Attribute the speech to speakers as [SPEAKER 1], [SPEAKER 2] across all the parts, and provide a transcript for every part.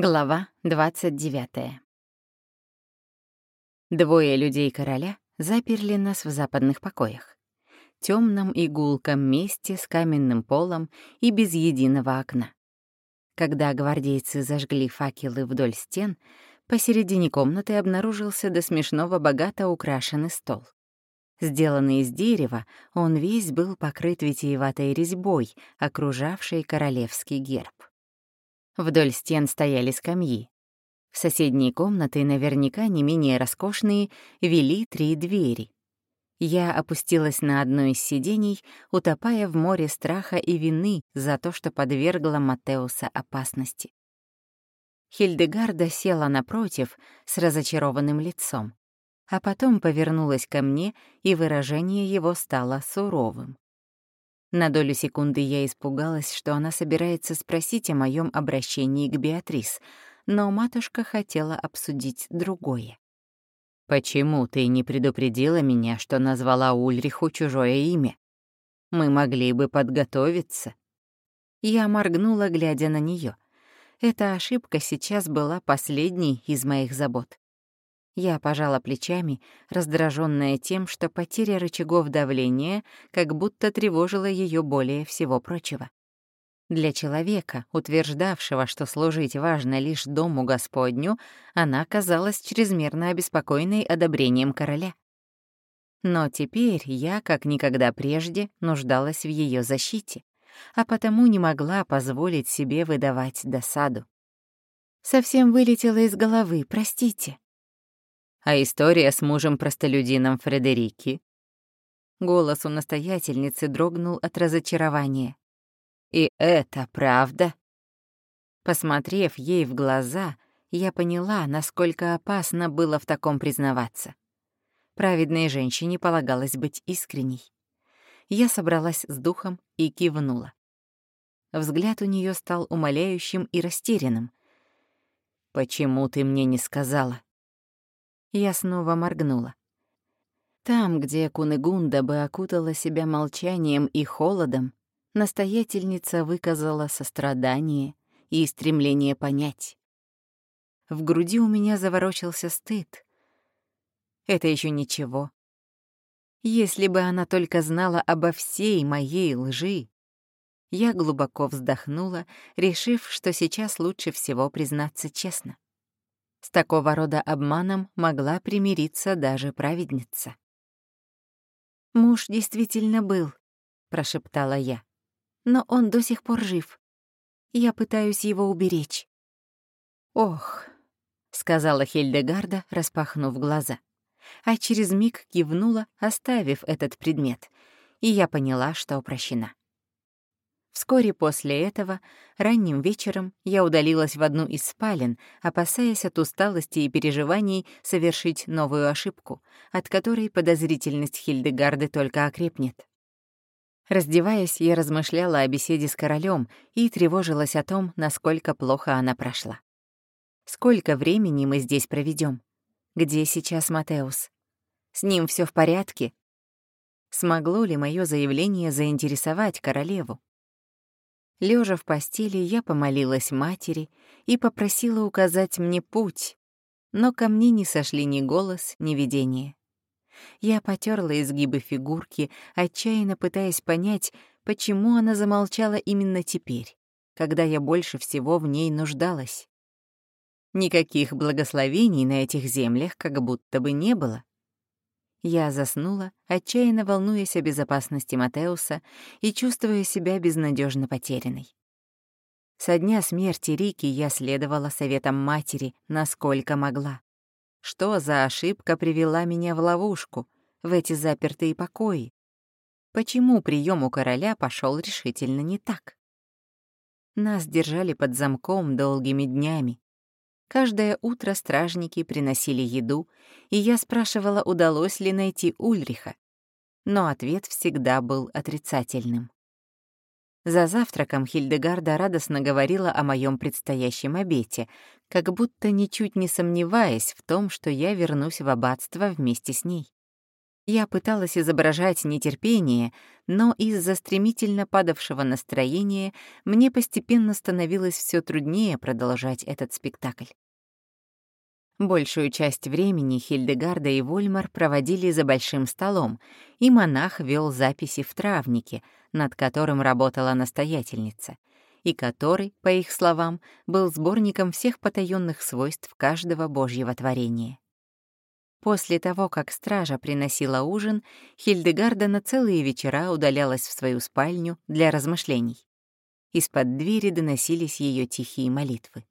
[SPEAKER 1] Глава 29. Двое людей короля заперли нас в западных покоях. Темном и гулком месте с каменным полом и без единого окна. Когда гвардейцы зажгли факелы вдоль стен, посередине комнаты обнаружился до смешного богато украшенный стол. Сделанный из дерева, он весь был покрыт витиеватой резьбой, окружавшей королевский герб. Вдоль стен стояли скамьи. В соседние комнаты, наверняка не менее роскошные, вели три двери. Я опустилась на одно из сидений, утопая в море страха и вины за то, что подвергла Матеуса опасности. Хильдегарда села напротив с разочарованным лицом, а потом повернулась ко мне, и выражение его стало суровым. На долю секунды я испугалась, что она собирается спросить о моем обращении к Беатрис, но матушка хотела обсудить другое. «Почему ты не предупредила меня, что назвала Ульриху чужое имя? Мы могли бы подготовиться». Я моргнула, глядя на нее. Эта ошибка сейчас была последней из моих забот. Я пожала плечами, раздраженная тем, что потеря рычагов давления как будто тревожила ее более всего прочего. Для человека, утверждавшего, что служить важно лишь Дому Господню, она казалась чрезмерно обеспокоенной одобрением короля. Но теперь я, как никогда прежде, нуждалась в ее защите, а потому не могла позволить себе выдавать досаду. Совсем вылетело из головы, простите а история с мужем-простолюдином Фредерики. Голос у настоятельницы дрогнул от разочарования. «И это правда?» Посмотрев ей в глаза, я поняла, насколько опасно было в таком признаваться. Праведной женщине полагалось быть искренней. Я собралась с духом и кивнула. Взгляд у нее стал умоляющим и растерянным. «Почему ты мне не сказала?» Я снова моргнула. Там, где Кунегунда бы окутала себя молчанием и холодом, настоятельница выказала сострадание и стремление понять. В груди у меня заворочился стыд. Это еще ничего. Если бы она только знала обо всей моей лжи. Я глубоко вздохнула, решив, что сейчас лучше всего признаться честно. С такого рода обманом могла примириться даже праведница. «Муж действительно был», — прошептала я. «Но он до сих пор жив. Я пытаюсь его уберечь». «Ох», — сказала Хельдегарда, распахнув глаза. А через миг кивнула, оставив этот предмет, и я поняла, что прощена. Вскоре после этого, ранним вечером, я удалилась в одну из спален, опасаясь от усталости и переживаний совершить новую ошибку, от которой подозрительность Хильдегарды только окрепнет. Раздеваясь, я размышляла о беседе с королем и тревожилась о том, насколько плохо она прошла. Сколько времени мы здесь проведем? Где сейчас Матеус? С ним все в порядке? Смогло ли мое заявление заинтересовать королеву? Лежа в постели, я помолилась матери и попросила указать мне путь, но ко мне не сошли ни голос, ни видение. Я потерла изгибы фигурки, отчаянно пытаясь понять, почему она замолчала именно теперь, когда я больше всего в ней нуждалась. Никаких благословений на этих землях как будто бы не было. Я заснула, отчаянно волнуясь о безопасности Матеуса и чувствуя себя безнадежно потерянной. Со дня смерти Рики я следовала советам матери, насколько могла. Что за ошибка привела меня в ловушку, в эти запертые покои? Почему прием у короля пошел решительно не так? Нас держали под замком долгими днями, Каждое утро стражники приносили еду, и я спрашивала, удалось ли найти Ульриха. Но ответ всегда был отрицательным. За завтраком Хильдегарда радостно говорила о моем предстоящем обете, как будто ничуть не сомневаясь в том, что я вернусь в аббатство вместе с ней. Я пыталась изображать нетерпение, но из-за стремительно падавшего настроения мне постепенно становилось все труднее продолжать этот спектакль. Большую часть времени Хильдегарда и Вольмар проводили за большим столом, и монах вел записи в травнике, над которым работала настоятельница, и который, по их словам, был сборником всех потаенных свойств каждого божьего творения. После того, как стража приносила ужин, Хильдегарда на целые вечера удалялась в свою спальню для размышлений. Из-под двери доносились ее тихие молитвы.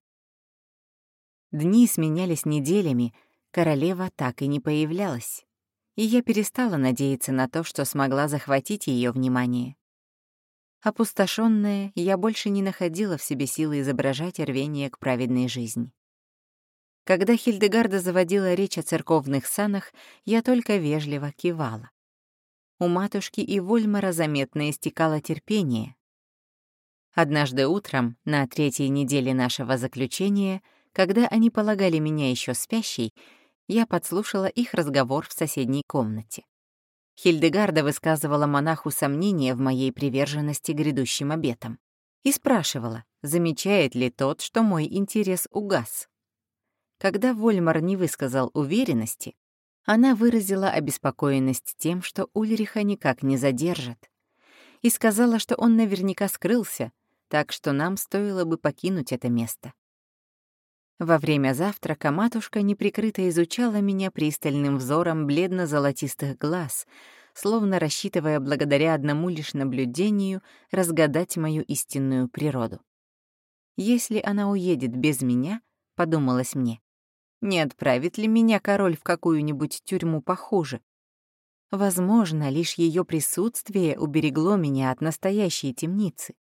[SPEAKER 1] Дни сменялись неделями, королева так и не появлялась, и я перестала надеяться на то, что смогла захватить ее внимание. Опустошенная, я больше не находила в себе силы изображать рвение к праведной жизни. Когда Хильдегарда заводила речь о церковных санах, я только вежливо кивала. У матушки и Вольмара заметно истекало терпение. Однажды утром, на третьей неделе нашего заключения, когда они полагали меня еще спящей, я подслушала их разговор в соседней комнате. Хильдегарда высказывала монаху сомнения в моей приверженности грядущим обетам и спрашивала, замечает ли тот, что мой интерес угас. Когда Вольмар не высказал уверенности, она выразила обеспокоенность тем, что Ульриха никак не задержат, и сказала, что он наверняка скрылся, так что нам стоило бы покинуть это место. Во время завтрака матушка неприкрыто изучала меня пристальным взором бледно-золотистых глаз, словно рассчитывая благодаря одному лишь наблюдению разгадать мою истинную природу. «Если она уедет без меня», — подумалось мне, не отправит ли меня король в какую-нибудь тюрьму похуже? Возможно, лишь ее присутствие уберегло меня от настоящей темницы.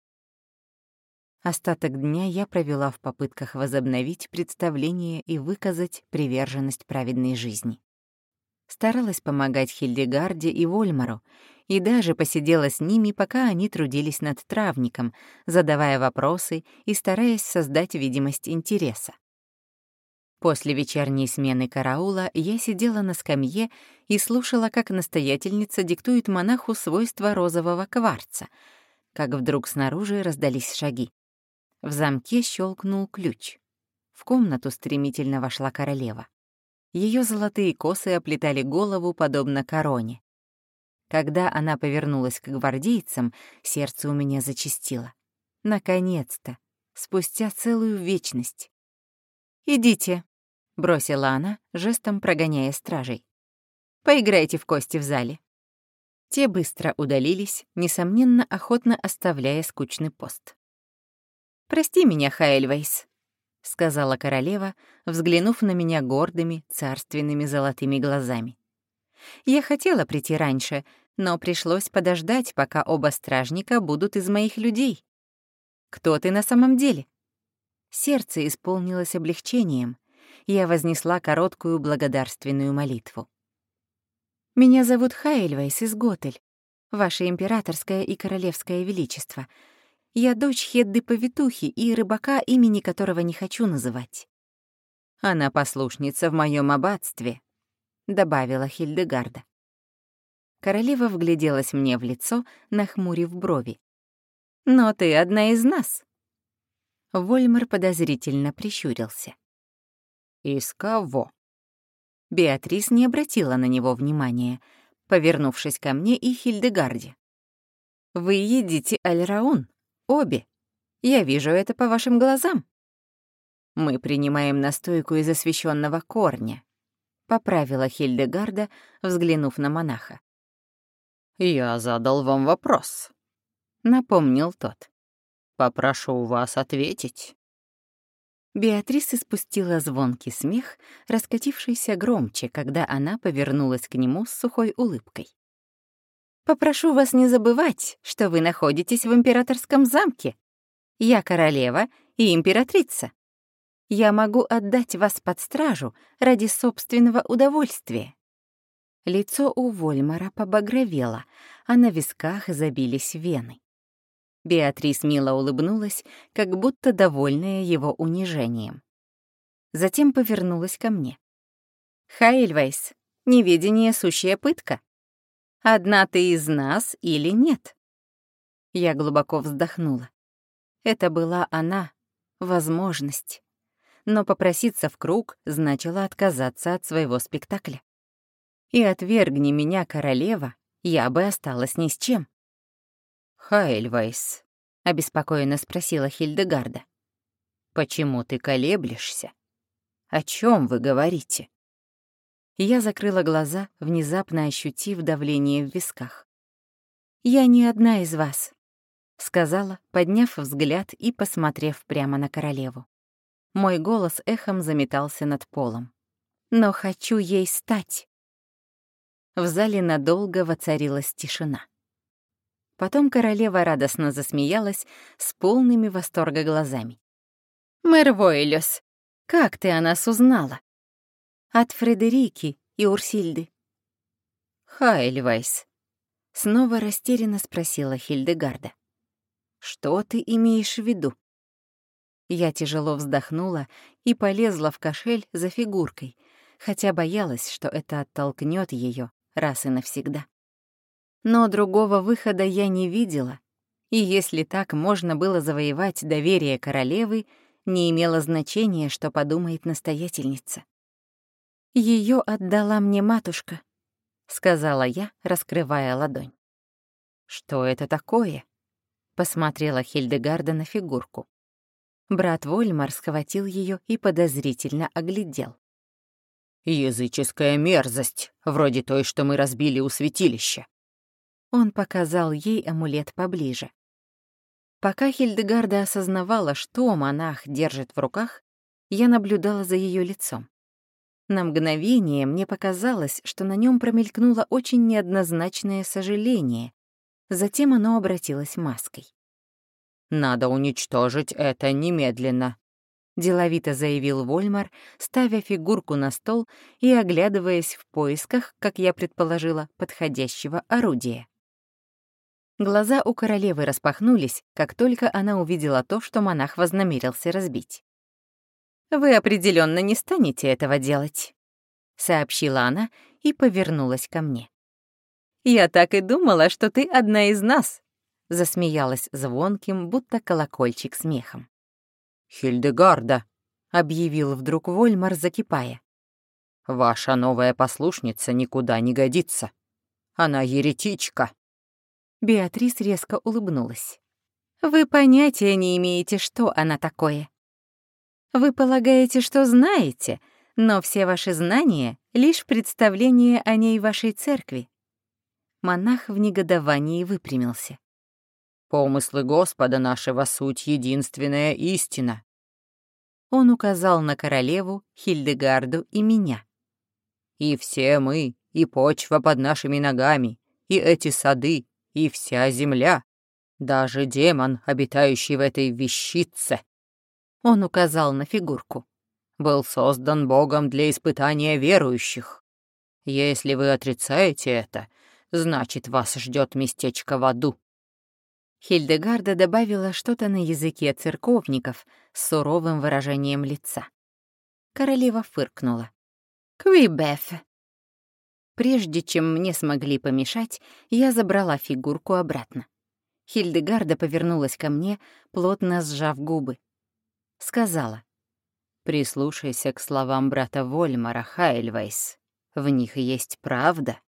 [SPEAKER 1] Остаток дня я провела в попытках возобновить представление и выказать приверженность праведной жизни. Старалась помогать Хильдегарде и Вольмару, и даже посидела с ними, пока они трудились над травником, задавая вопросы и стараясь создать видимость интереса. После вечерней смены караула я сидела на скамье и слушала, как настоятельница диктует монаху свойства розового кварца, как вдруг снаружи раздались шаги. В замке щелкнул ключ. В комнату стремительно вошла королева. Ее золотые косы оплетали голову, подобно короне. Когда она повернулась к гвардейцам, сердце у меня зачастило. Наконец-то! Спустя целую вечность. «Идите», — бросила она, жестом прогоняя стражей. «Поиграйте в кости в зале». Те быстро удалились, несомненно, охотно оставляя скучный пост. «Прости меня, Хайльвейс», — сказала королева, взглянув на меня гордыми, царственными золотыми глазами. «Я хотела прийти раньше, но пришлось подождать, пока оба стражника будут из моих людей. Кто ты на самом деле?» Сердце исполнилось облегчением. Я вознесла короткую благодарственную молитву. «Меня зовут Хайльвайс из Готель, Ваше императорское и королевское величество. Я дочь Хедды-повитухи и рыбака, имени которого не хочу называть». «Она послушница в моем аббатстве», — добавила Хильдегарда. Королева вгляделась мне в лицо, нахмурив брови. «Но ты одна из нас», Вольмар подозрительно прищурился. «Из кого?» Беатрис не обратила на него внимания, повернувшись ко мне и Хильдегарде. «Вы едите альраун, обе. Я вижу это по вашим глазам». «Мы принимаем настойку из освященного корня», — поправила Хильдегарда, взглянув на монаха. «Я задал вам вопрос», — напомнил тот. Попрошу вас ответить». Беатрис испустила звонкий смех, раскатившийся громче, когда она повернулась к нему с сухой улыбкой. «Попрошу вас не забывать, что вы находитесь в императорском замке. Я королева и императрица. Я могу отдать вас под стражу ради собственного удовольствия». Лицо у Вольмара побагровело, а на висках забились вены. Беатрис мило улыбнулась, как будто довольная его унижением. Затем повернулась ко мне. «Хайльвайс, неведение — сущая пытка. Одна ты из нас или нет?» Я глубоко вздохнула. Это была она, возможность. Но попроситься в круг значило отказаться от своего спектакля. И отвергни меня, королева, я бы осталась ни с чем. «Хайльвайс», — обеспокоенно спросила Хильдегарда. «Почему ты колеблешься? О чем вы говорите?» Я закрыла глаза, внезапно ощутив давление в висках. «Я не одна из вас», — сказала, подняв взгляд и посмотрев прямо на королеву. Мой голос эхом заметался над полом. «Но хочу ей стать». В зале надолго воцарилась тишина. Потом королева радостно засмеялась с полными восторга глазами. «Merveilleuse, как ты о нас узнала?» «От Фредерики и Урсильды». «Хайльвайс», — снова растерянно спросила Хильдегарда. «Что ты имеешь в виду?» Я тяжело вздохнула и полезла в кошель за фигуркой, хотя боялась, что это оттолкнет ее раз и навсегда. Но другого выхода я не видела, и если так можно было завоевать доверие королевы, не имело значения, что подумает настоятельница. Ее отдала мне матушка», — сказала я, раскрывая ладонь. «Что это такое?» — посмотрела Хильдегарда на фигурку. Брат Вольмар схватил ее и подозрительно оглядел.
[SPEAKER 2] «Языческая мерзость, вроде той, что мы разбили у святилища».
[SPEAKER 1] Он показал ей амулет поближе. Пока Хильдегарда осознавала, что монах держит в руках, я наблюдала за ее лицом. На мгновение мне показалось, что на нем промелькнуло очень неоднозначное сожаление. Затем оно обратилось маской.
[SPEAKER 2] «Надо уничтожить это немедленно», —
[SPEAKER 1] деловито заявил Вольмар, ставя фигурку на стол и оглядываясь в поисках, как я предположила, подходящего орудия. Глаза у королевы распахнулись, как только она увидела то, что монах вознамерился разбить. «Вы определенно не станете этого делать», — сообщила она и повернулась ко мне. «Я так и думала, что ты одна из нас», — засмеялась звонким, будто колокольчик смехом.
[SPEAKER 2] «Хильдегарда», —
[SPEAKER 1] объявил вдруг Вольмар, закипая.
[SPEAKER 2] «Ваша новая послушница никуда не годится. Она еретичка».
[SPEAKER 1] Беатрис резко улыбнулась. «Вы понятия не имеете, что она такое. Вы полагаете, что знаете, но все ваши знания — лишь представление о ней вашей церкви». Монах в негодовании выпрямился.
[SPEAKER 2] Помыслы Господа нашего суть единственная истина.
[SPEAKER 1] Он указал на королеву, Хильдегарду и меня.
[SPEAKER 2] И все мы, и почва под нашими ногами, и эти сады, и вся земля, даже демон, обитающий в этой вещице.
[SPEAKER 1] Он указал на фигурку.
[SPEAKER 2] Был создан Богом для испытания верующих. Если вы отрицаете это, значит, вас ждет местечко в аду.
[SPEAKER 1] Хильдегарда добавила что-то на языке церковников с суровым выражением лица. Королева фыркнула. «Квибеф!» Прежде чем мне смогли помешать, я забрала фигурку обратно. Хильдегарда повернулась ко мне, плотно сжав губы. Сказала. «Прислушайся к словам брата Вольмара, Хайльвайс. В них есть правда».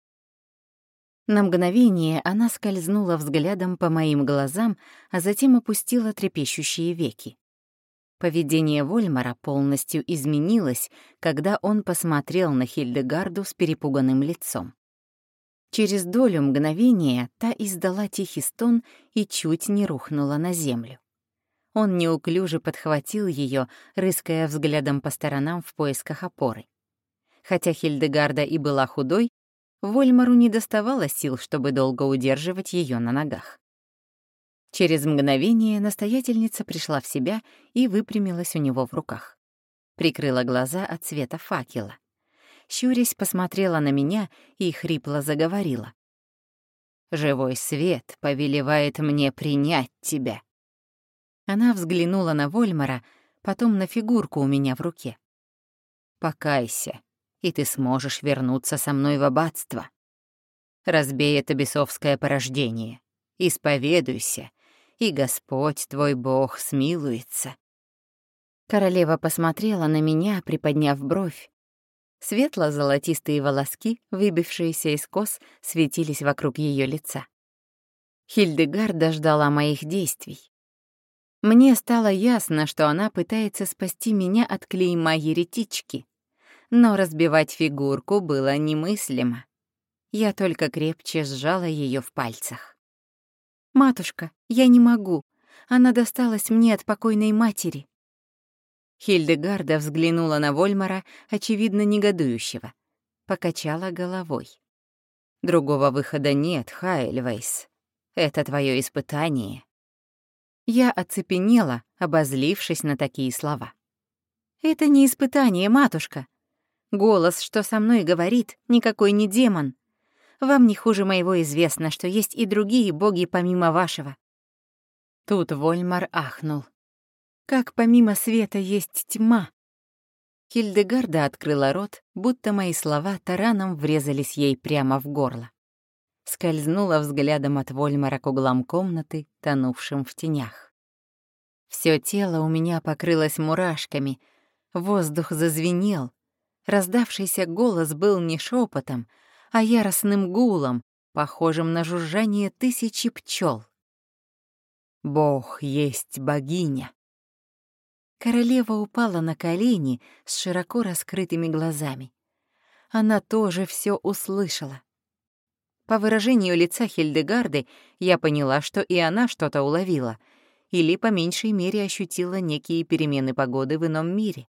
[SPEAKER 1] На мгновение она скользнула взглядом по моим глазам, а затем опустила трепещущие веки. Поведение Вольмара полностью изменилось, когда он посмотрел на Хильдегарду с перепуганным лицом. Через долю мгновения та издала тихий стон и чуть не рухнула на землю. Он неуклюже подхватил ее, рыская взглядом по сторонам в поисках опоры. Хотя Хильдегарда и была худой, Вольмару не доставало сил, чтобы долго удерживать ее на ногах. Через мгновение настоятельница пришла в себя и выпрямилась у него в руках. Прикрыла глаза от света факела. Щурясь посмотрела на меня и хрипло заговорила. «Живой свет повелевает мне принять тебя». Она взглянула на Вольмара, потом на фигурку у меня в руке. «Покайся, и ты сможешь вернуться со мной в аббатство». Разбей это бесовское порождение, исповедуйся, и Господь твой Бог смилуется». Королева посмотрела на меня, приподняв бровь. Светло-золотистые волоски, выбившиеся из кос, светились вокруг ее лица. Хильдегарда ждала моих действий. Мне стало ясно, что она пытается спасти меня от клейма еретички. Но разбивать фигурку было немыслимо. Я только крепче сжала ее в пальцах. «Матушка, я не могу. Она досталась мне от покойной матери». Хильдегарда взглянула на Вольмара, очевидно негодующего. Покачала головой. «Другого выхода нет, Хайльвейс. Это твое испытание». Я оцепенела, обозлившись на такие слова. «Это не испытание, матушка. Голос, что со мной говорит, никакой не демон. Вам не хуже моего известно, что есть и другие боги помимо вашего». Тут Вольмар ахнул. «Как помимо света есть тьма?» Хильдегарда открыла рот, будто мои слова тараном врезались ей прямо в горло скользнула взглядом от Вольмара к углам комнаты, тонувшим в тенях. Всё тело у меня покрылось мурашками, воздух зазвенел. Раздавшийся голос был не шепотом, а яростным гулом, похожим на жужжание тысячи пчел. «Бог есть богиня!» Королева упала на колени с широко раскрытыми глазами. Она тоже все услышала. По выражению лица Хильдегарды я поняла, что и она что-то уловила, или по меньшей мере ощутила некие перемены погоды в ином мире.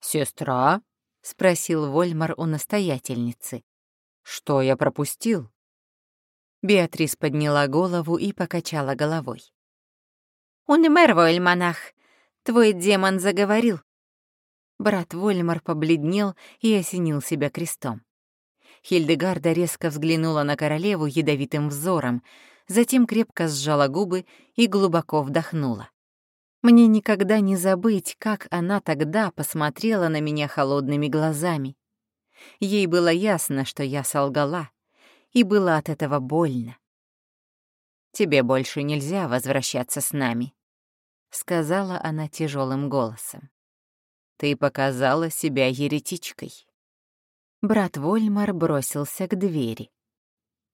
[SPEAKER 1] «Сестра?» — спросил Вольмар у настоятельницы. «Что я пропустил?» Беатрис подняла голову и покачала головой. «Унемер, Вольманах, твой демон заговорил». Брат Вольмар побледнел и осенил себя крестом. Хильдегарда резко взглянула на королеву ядовитым взором, затем крепко сжала губы и глубоко вдохнула. Мне никогда не забыть, как она тогда посмотрела на меня холодными глазами. Ей было ясно, что я солгала, и было от этого больно. «Тебе больше нельзя возвращаться с нами», — сказала она тяжелым голосом. «Ты показала себя еретичкой». Брат Вольмар бросился к двери.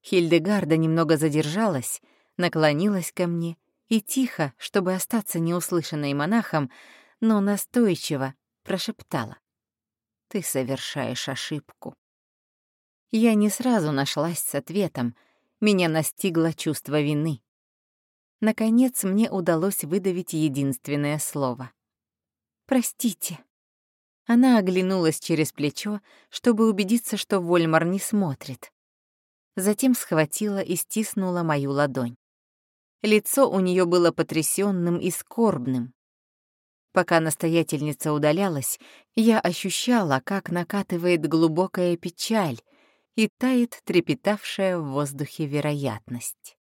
[SPEAKER 1] Хильдегарда немного задержалась, наклонилась ко мне и тихо, чтобы остаться неуслышанной монахом, но настойчиво прошептала. «Ты совершаешь ошибку». Я не сразу нашлась с ответом, меня настигло чувство вины. Наконец мне удалось выдавить единственное слово. «Простите». Она оглянулась через плечо, чтобы убедиться, что Вольмар не смотрит. Затем схватила и стиснула мою ладонь. Лицо у нее было потрясенным и скорбным. Пока настоятельница удалялась, я ощущала, как накатывает глубокая печаль и тает трепетавшая в воздухе вероятность.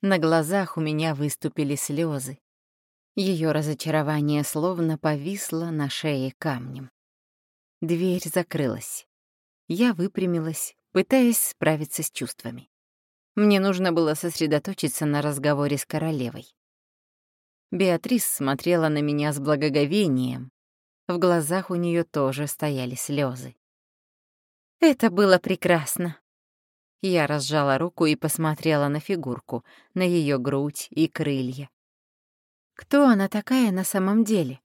[SPEAKER 1] На глазах у меня выступили слезы. Ее разочарование словно повисло на шее камнем. Дверь закрылась. Я выпрямилась, пытаясь справиться с чувствами. Мне нужно было сосредоточиться на разговоре с королевой. Беатрис смотрела на меня с благоговением. В глазах у нее тоже стояли слезы. Это было прекрасно. Я разжала руку и посмотрела на фигурку, на ее грудь и крылья. Кто она такая на самом деле?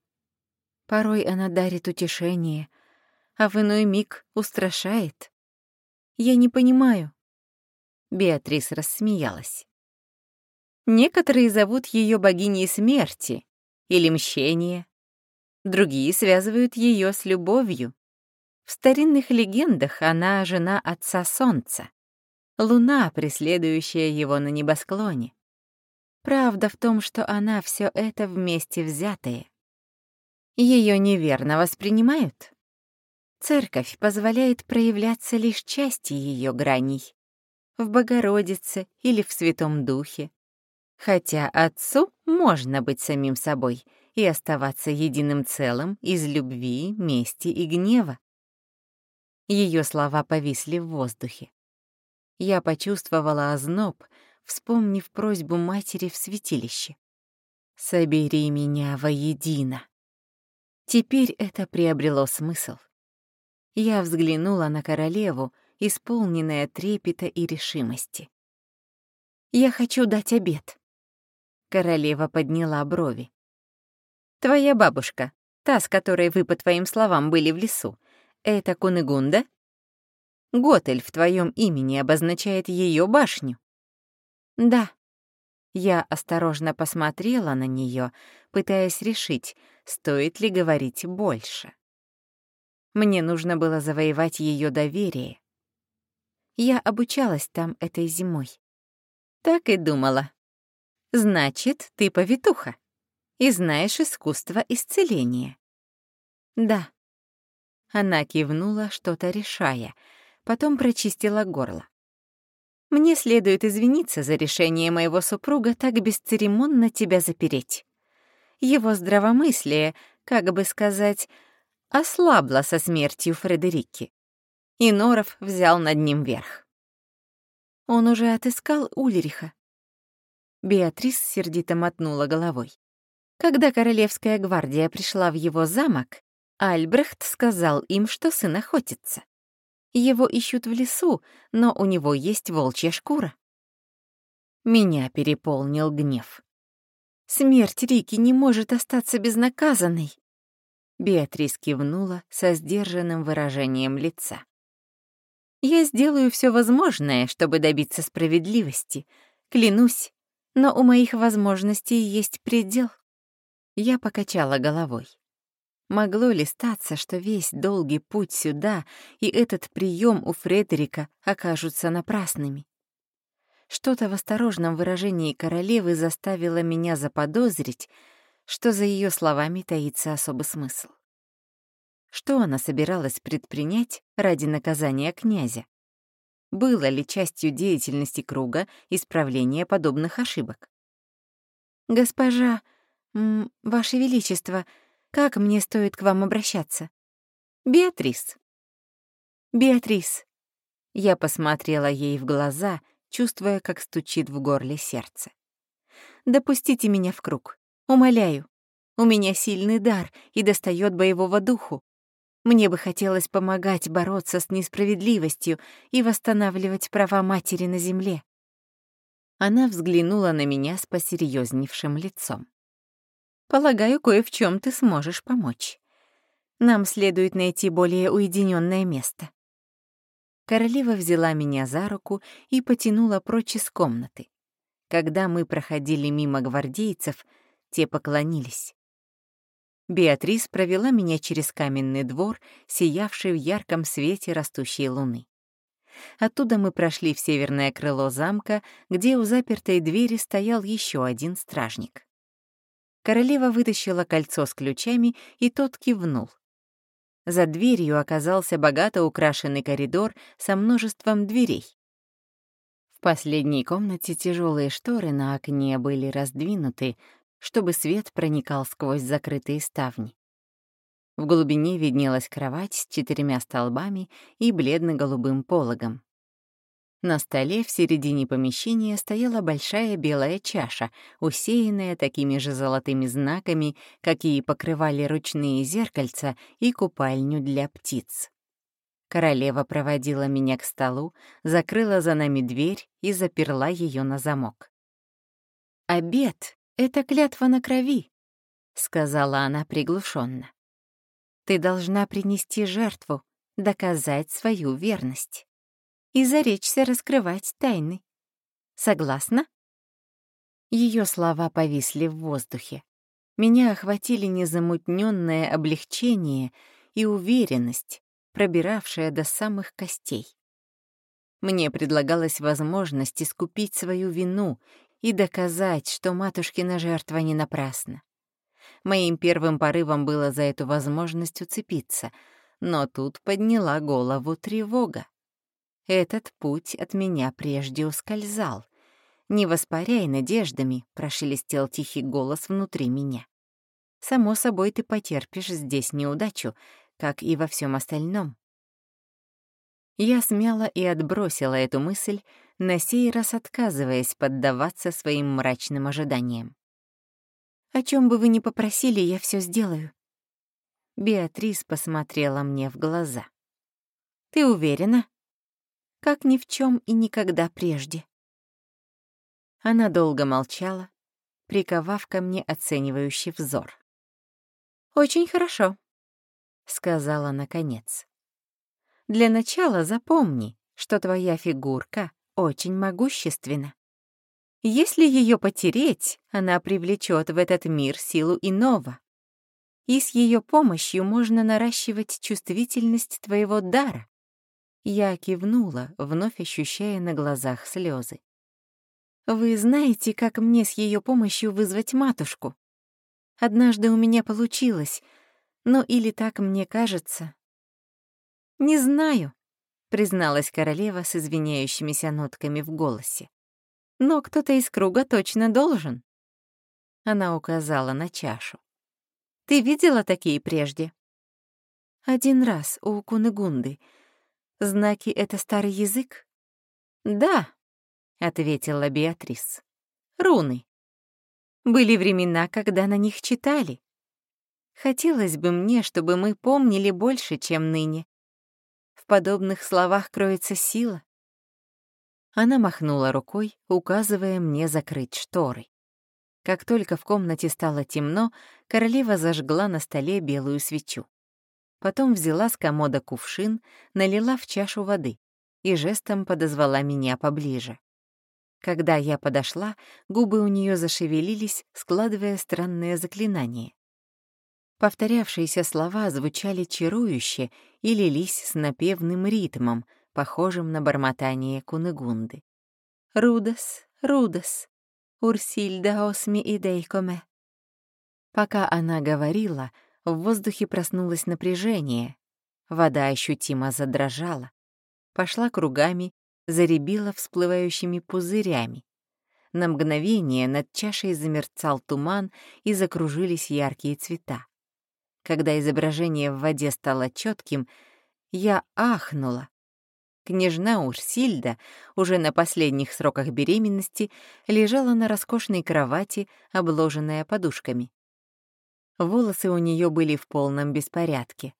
[SPEAKER 1] Порой она дарит утешение, а в иной миг устрашает. Я не понимаю. Беатрис рассмеялась. Некоторые зовут ее богиней смерти или мщения, другие связывают ее с любовью. В старинных легендах она жена отца Солнца, луна, преследующая его на небосклоне. Правда в том, что она все это вместе взятые. Ее неверно воспринимают. Церковь позволяет проявляться лишь части ее граней. В Богородице или в Святом Духе. Хотя Отцу можно быть самим собой и оставаться единым целым из любви, мести и гнева. Ее слова повисли в воздухе. Я почувствовала озноб, вспомнив просьбу матери в святилище. «Собери меня воедино». Теперь это приобрело смысл. Я взглянула на королеву, исполненная трепета и решимости. «Я хочу дать обед». Королева подняла брови. «Твоя бабушка, та, с которой вы, по твоим словам, были в лесу, это Кунегунда?» Готель в твоем имени обозначает ее башню. Да. Я осторожно посмотрела на нее, пытаясь решить, стоит ли говорить больше. Мне нужно было завоевать ее доверие. Я обучалась там этой зимой. Так и думала. Значит, ты повитуха и знаешь искусство исцеления. Да. Она кивнула, что-то решая — потом прочистила горло. «Мне следует извиниться за решение моего супруга так бесцеремонно тебя запереть. Его здравомыслие, как бы сказать, ослабло со смертью Фредерики, и Норов взял над ним верх. Он уже отыскал Ульриха. Беатрис сердито мотнула головой. Когда Королевская гвардия пришла в его замок, Альбрехт сказал им, что сын охотится. Его ищут в лесу, но у него есть волчья шкура. Меня переполнил гнев. Смерть Рики не может остаться безнаказанной. Беатрис кивнула со сдержанным выражением лица. Я сделаю все возможное, чтобы добиться справедливости. Клянусь, но у моих возможностей есть предел. Я покачала головой. Могло ли статься, что весь долгий путь сюда и этот прием у Фредерика окажутся напрасными? Что-то в осторожном выражении королевы заставило меня заподозрить, что за ее словами таится особый смысл. Что она собиралась предпринять ради наказания князя? Было ли частью деятельности круга исправление подобных ошибок? «Госпожа, Ваше Величество», как мне стоит к вам обращаться? Беатрис. Беатрис. Я посмотрела ей в глаза, чувствуя, как стучит в горле сердце. Допустите меня в круг. Умоляю. У меня сильный дар и достает боевого духу. Мне бы хотелось помогать бороться с несправедливостью и восстанавливать права матери на земле. Она взглянула на меня с посерьезневшим лицом. Полагаю, кое в чем ты сможешь помочь. Нам следует найти более уединенное место. Королева взяла меня за руку и потянула прочь из комнаты. Когда мы проходили мимо гвардейцев, те поклонились. Беатрис провела меня через каменный двор, сиявший в ярком свете растущей луны. Оттуда мы прошли в северное крыло замка, где у запертой двери стоял еще один стражник. Королева вытащила кольцо с ключами, и тот кивнул. За дверью оказался богато украшенный коридор со множеством дверей. В последней комнате тяжелые шторы на окне были раздвинуты, чтобы свет проникал сквозь закрытые ставни. В глубине виднелась кровать с четырьмя столбами и бледно-голубым пологом. На столе в середине помещения стояла большая белая чаша, усеянная такими же золотыми знаками, какие покрывали ручные зеркальца и купальню для птиц. Королева проводила меня к столу, закрыла за нами дверь и заперла ее на замок. «Обед — это клятва на крови», — сказала она приглушенно. «Ты должна принести жертву, доказать свою верность» и заречься раскрывать тайны. Согласна?» Ее слова повисли в воздухе. Меня охватили незамутненное облегчение и уверенность, пробиравшая до самых костей. Мне предлагалась возможность искупить свою вину и доказать, что матушкина жертва не напрасна. Моим первым порывом было за эту возможность уцепиться, но тут подняла голову тревога. Этот путь от меня прежде ускользал. «Не воспаряй надеждами», — прошелестел тихий голос внутри меня. «Само собой, ты потерпишь здесь неудачу, как и во всем остальном. Я смяла и отбросила эту мысль, на сей раз отказываясь поддаваться своим мрачным ожиданиям. «О чем бы вы ни попросили, я все сделаю». Беатрис посмотрела мне в глаза. «Ты уверена?» «Как ни в чем и никогда прежде». Она долго молчала, приковав ко мне оценивающий взор. «Очень хорошо», — сказала наконец. «Для начала запомни, что твоя фигурка очень могущественна. Если ее потереть, она привлечет в этот мир силу иного. И с ее помощью можно наращивать чувствительность твоего дара. Я кивнула, вновь ощущая на глазах слезы. Вы знаете, как мне с ее помощью вызвать матушку? Однажды у меня получилось, но или так мне кажется. Не знаю, призналась королева с извиняющимися нотками в голосе. Но кто-то из круга точно должен. Она указала на чашу. Ты видела такие прежде? Один раз у Кунегунды. Знаки — это старый язык? Да, — ответила Беатрис. «Руны. Были времена, когда на них читали. Хотелось бы мне, чтобы мы помнили больше, чем ныне. В подобных словах кроется сила». Она махнула рукой, указывая мне закрыть шторы. Как только в комнате стало темно, королева зажгла на столе белую свечу. Потом взяла с комода кувшин, налила в чашу воды и жестом подозвала меня поближе. Когда я подошла, губы у нее зашевелились, складывая странное заклинание. Повторявшиеся слова звучали чарующе и лились с напевным ритмом, похожим на бормотание кунегунды. «Рудас, Рудас, Урсильда осми идейкоме». Пока она говорила, в воздухе проснулось напряжение. Вода ощутимо задрожала, пошла кругами заребила всплывающими пузырями. На мгновение над чашей замерцал туман и закружились яркие цвета. Когда изображение в воде стало четким, я ахнула. Княжна Урсильда, уже на последних сроках беременности, лежала на роскошной кровати, обложенная подушками. Волосы у нее были в полном беспорядке.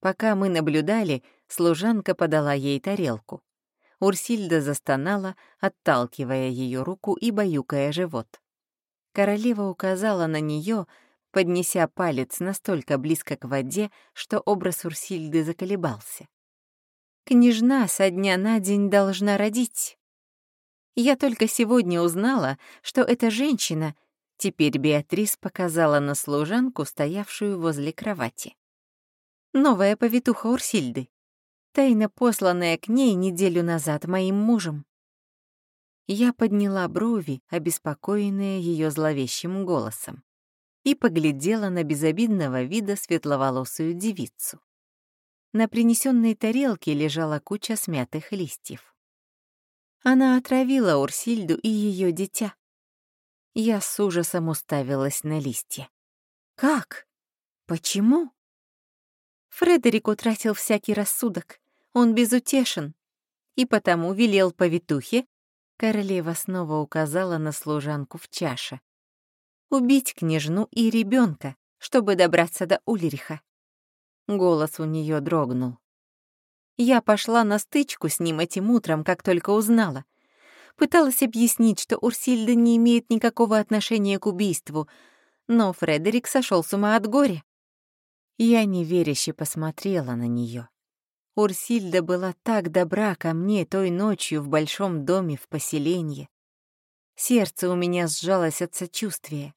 [SPEAKER 1] Пока мы наблюдали, служанка подала ей тарелку. Урсильда застонала, отталкивая ее руку и баюкая живот. Королева указала на нее, поднеся палец настолько близко к воде, что образ Урсильды заколебался. «Княжна со дня на день должна родить. Я только сегодня узнала, что эта женщина...» Теперь Беатрис показала на служанку, стоявшую возле кровати. «Новая повитуха Урсильды тайно посланная к ней неделю назад моим мужем. Я подняла брови, обеспокоенная ее зловещим голосом, и поглядела на безобидного вида светловолосую девицу. На принесенной тарелке лежала куча смятых листьев. Она отравила Урсильду и ее дитя. Я с ужасом уставилась на листья. Как? Почему? Фредерик утратил всякий рассудок. Он безутешен. И потому велел повитухе, королева снова указала на служанку в чаше, убить княжну и ребенка, чтобы добраться до Ульриха. Голос у нее дрогнул. Я пошла на стычку с ним этим утром, как только узнала. Пыталась объяснить, что Урсильда не имеет никакого отношения к убийству, но Фредерик сошел с ума от горя. Я неверяще посмотрела на нее. Урсильда была так добра ко мне той ночью в большом доме в поселении. Сердце у меня сжалось от сочувствия.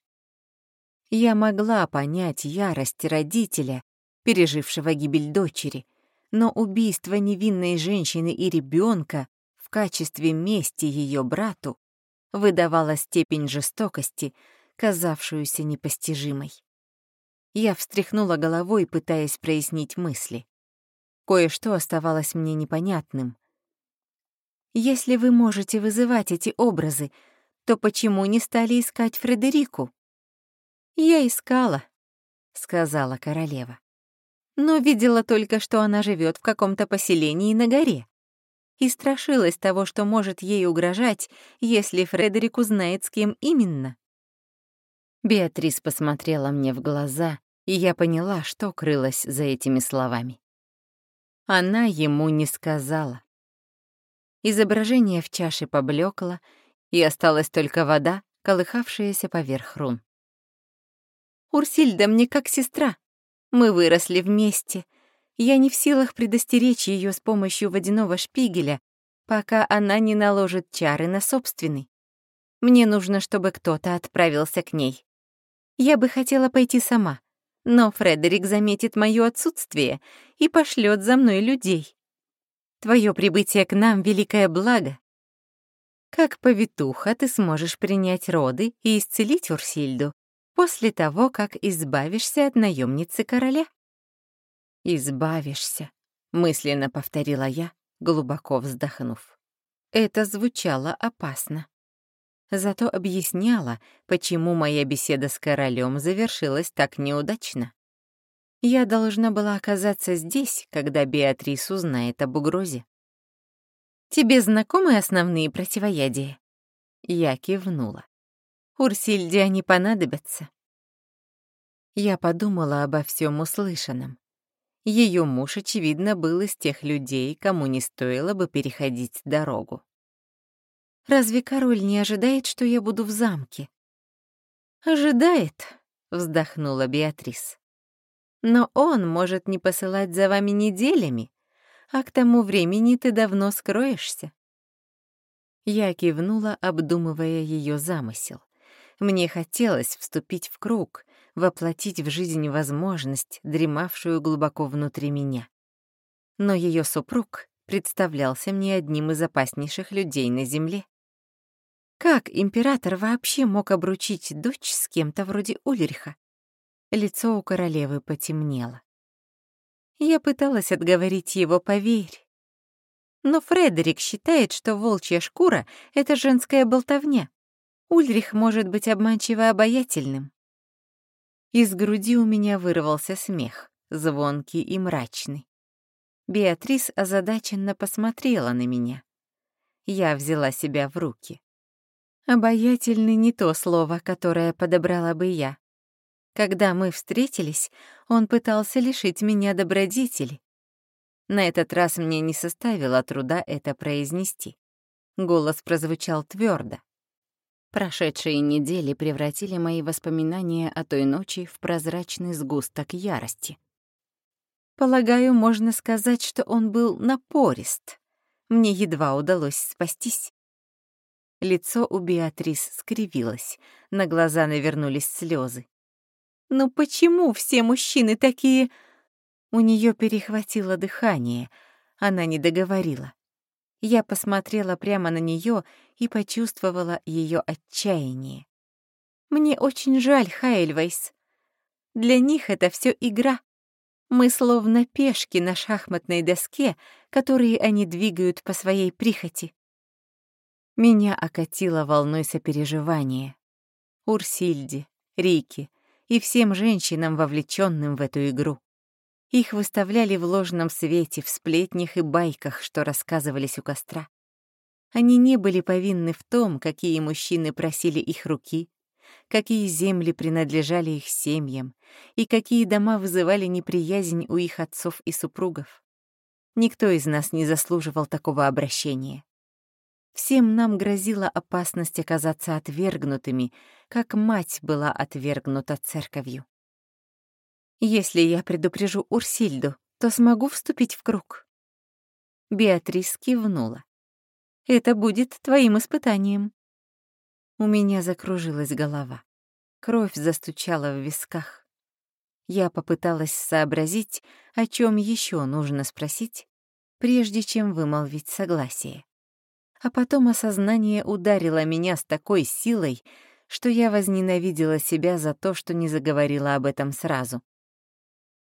[SPEAKER 1] Я могла понять ярость родителя, пережившего гибель дочери, но убийство невинной женщины и ребенка в качестве мести ее брату выдавало степень жестокости, казавшуюся непостижимой. Я встряхнула головой, пытаясь прояснить мысли. Кое-что оставалось мне непонятным. Если вы можете вызывать эти образы, то почему не стали искать Фредерику? Я искала, сказала королева. Но видела только, что она живет в каком-то поселении на горе. и страшилась того, что может ей угрожать, если Фредерик узнает, с кем именно. Беатрис посмотрела мне в глаза, и я поняла, что крылось за этими словами. Она ему не сказала. Изображение в чаше поблекло, и осталась только вода, колыхавшаяся поверх рун. «Урсильда мне как сестра. Мы выросли вместе. Я не в силах предостеречь ее с помощью водяного шпигеля, пока она не наложит чары на собственный. Мне нужно, чтобы кто-то отправился к ней. Я бы хотела пойти сама, но Фредерик заметит моё отсутствие и пошлет за мной людей. Твое прибытие к нам — великое благо. Как повитуха ты сможешь принять роды и исцелить Урсильду после того, как избавишься от наемницы короля. «Избавишься», — мысленно повторила я, глубоко вздохнув. Это звучало опасно. Зато объясняло, почему моя беседа с королем завершилась так неудачно. Я должна была оказаться здесь, когда Беатрис узнает об угрозе. «Тебе знакомы основные противоядия?» Я кивнула. Урсильде они понадобятся. Я подумала обо всем услышанном. Ее муж, очевидно, был из тех людей, кому не стоило бы переходить дорогу. «Разве король не ожидает, что я буду в замке?» «Ожидает», — вздохнула Беатрис. «Но он может не посылать за вами неделями, а к тому времени ты давно скроешься». Я кивнула, обдумывая ее замысел. Мне хотелось вступить в круг, воплотить в жизнь возможность, дремавшую глубоко внутри меня. Но ее супруг представлялся мне одним из опаснейших людей на Земле. Как император вообще мог обручить дочь с кем-то вроде Ульриха? Лицо у королевы потемнело. Я пыталась отговорить его «поверь». Но Фредерик считает, что волчья шкура — это женская болтовня. Ульрих может быть обманчиво обаятельным. Из груди у меня вырвался смех, звонкий и мрачный. Беатрис озадаченно посмотрела на меня. Я взяла себя в руки. Обаятельный не то слово, которое подобрала бы я. Когда мы встретились, он пытался лишить меня добродетели. На этот раз мне не составило труда это произнести. Голос прозвучал твердо. Прошедшие недели превратили мои воспоминания о той ночи в прозрачный сгусток ярости. Полагаю, можно сказать, что он был напорист. Мне едва удалось спастись. Лицо у Беатрис скривилось, на глаза навернулись слезы. «Ну почему все мужчины такие...» У нее перехватило дыхание, она не договорила. Я посмотрела прямо на нее и почувствовала ее отчаяние. Мне очень жаль, Хайльвейс. Для них это все игра. Мы словно пешки на шахматной доске, которые они двигают по своей прихоти. Меня окатило волной сопереживания. Урсильде, Рике и всем женщинам, вовлеченным в эту игру. Их выставляли в ложном свете, в сплетнях и байках, что рассказывались у костра. Они не были повинны в том, какие мужчины просили их руки, какие земли принадлежали их семьям и какие дома вызывали неприязнь у их отцов и супругов. Никто из нас не заслуживал такого обращения. Всем нам грозила опасность оказаться отвергнутыми, как мать была отвергнута церковью. Если я предупрежу Урсильду, то смогу вступить в круг. Беатрис кивнула. Это будет твоим испытанием. У меня закружилась голова. Кровь застучала в висках. Я попыталась сообразить, о чем еще нужно спросить, прежде чем вымолвить согласие. А потом осознание ударило меня с такой силой, что я возненавидела себя за то, что не заговорила об этом сразу.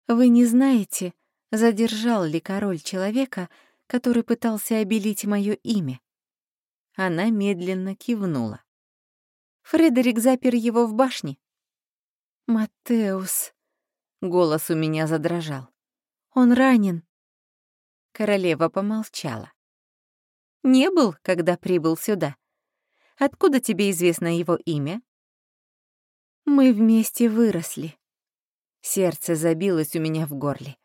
[SPEAKER 1] Вы не знаете, задержал ли король человека, который пытался обелить мое имя? Она медленно кивнула. Фредерик запер его в башне. «Матеус», — голос у меня задрожал. «Он ранен». Королева помолчала. Не был, когда прибыл сюда. Откуда тебе известно его имя? Мы вместе выросли. Сердце забилось у меня в горле.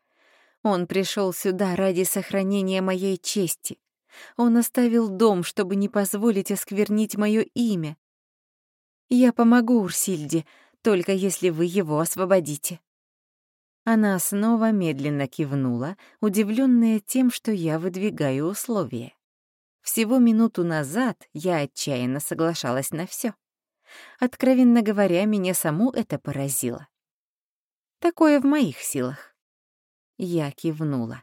[SPEAKER 1] Он пришел сюда ради сохранения моей чести. Он оставил дом, чтобы не позволить осквернить мое имя. Я помогу Урсильде, только если вы его освободите. Она снова медленно кивнула, удивленная тем, что я выдвигаю условия. Всего минуту назад я отчаянно соглашалась на все. Откровенно говоря, меня саму это поразило. Такое в моих силах. Я кивнула.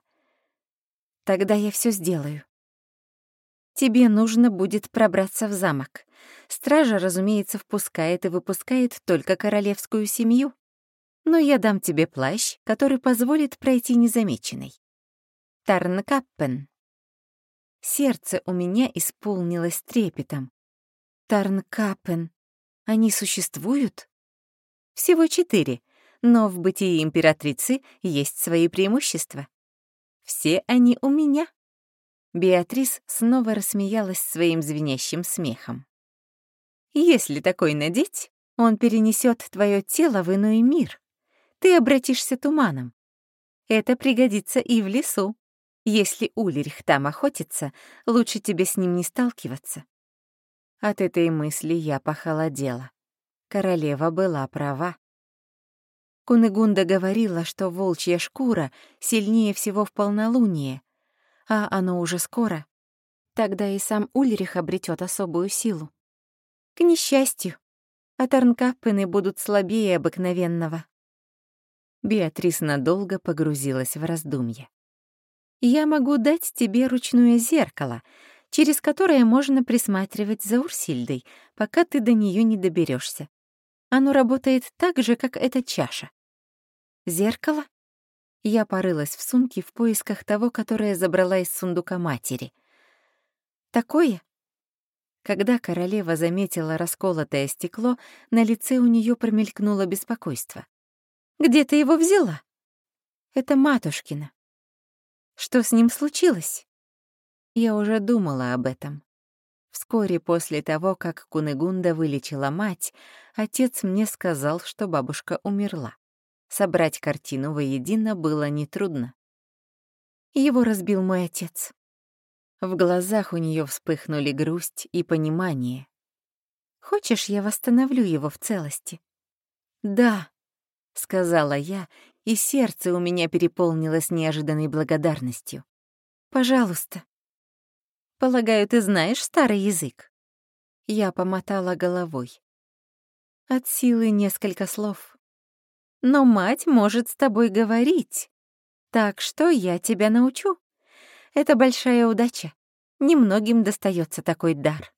[SPEAKER 1] Тогда я все сделаю. Тебе нужно будет пробраться в замок. Стража, разумеется, впускает и выпускает только королевскую семью но я дам тебе плащ, который позволит пройти незамеченной. Тарнкаппен. Сердце у меня исполнилось трепетом. Тарнкаппен. Они существуют? Всего четыре, но в бытии императрицы есть свои преимущества. Все они у меня. Беатрис снова рассмеялась своим звенящим смехом. Если такой надеть, он перенесет твое тело в иной мир, ты обратишься туманом. Это пригодится и в лесу. Если Ульрих там охотится, лучше тебе с ним не сталкиваться. От этой мысли я похолодела. Королева была права. Кунегунда говорила, что волчья шкура сильнее всего в полнолуние, а оно уже скоро. Тогда и сам Ульрих обретет особую силу. К несчастью, Аторнкаппены будут слабее обыкновенного. Беатрис надолго погрузилась в раздумье. «Я могу дать тебе ручное зеркало, через которое можно присматривать за Урсильдой, пока ты до нее не доберешься. Оно работает так же, как эта чаша». «Зеркало?» Я порылась в сумке в поисках того, которое забрала из сундука матери. «Такое?» Когда королева заметила расколотое стекло, на лице у нее промелькнуло беспокойство. Где ты его взяла? Это матушкина. Что с ним случилось? Я уже думала об этом. Вскоре после того, как Кунегунда вылечила мать, отец мне сказал, что бабушка умерла. Собрать картину воедино было нетрудно. Его разбил мой отец. В глазах у нее вспыхнули грусть и понимание. «Хочешь, я восстановлю его в целости?» «Да», — сказала я, и сердце у меня переполнилось неожиданной благодарностью. «Пожалуйста». «Полагаю, ты знаешь старый язык?» Я помотала головой. От силы несколько слов. «Но мать может с тобой говорить, так что я тебя научу. Это большая удача. Немногим достается такой дар».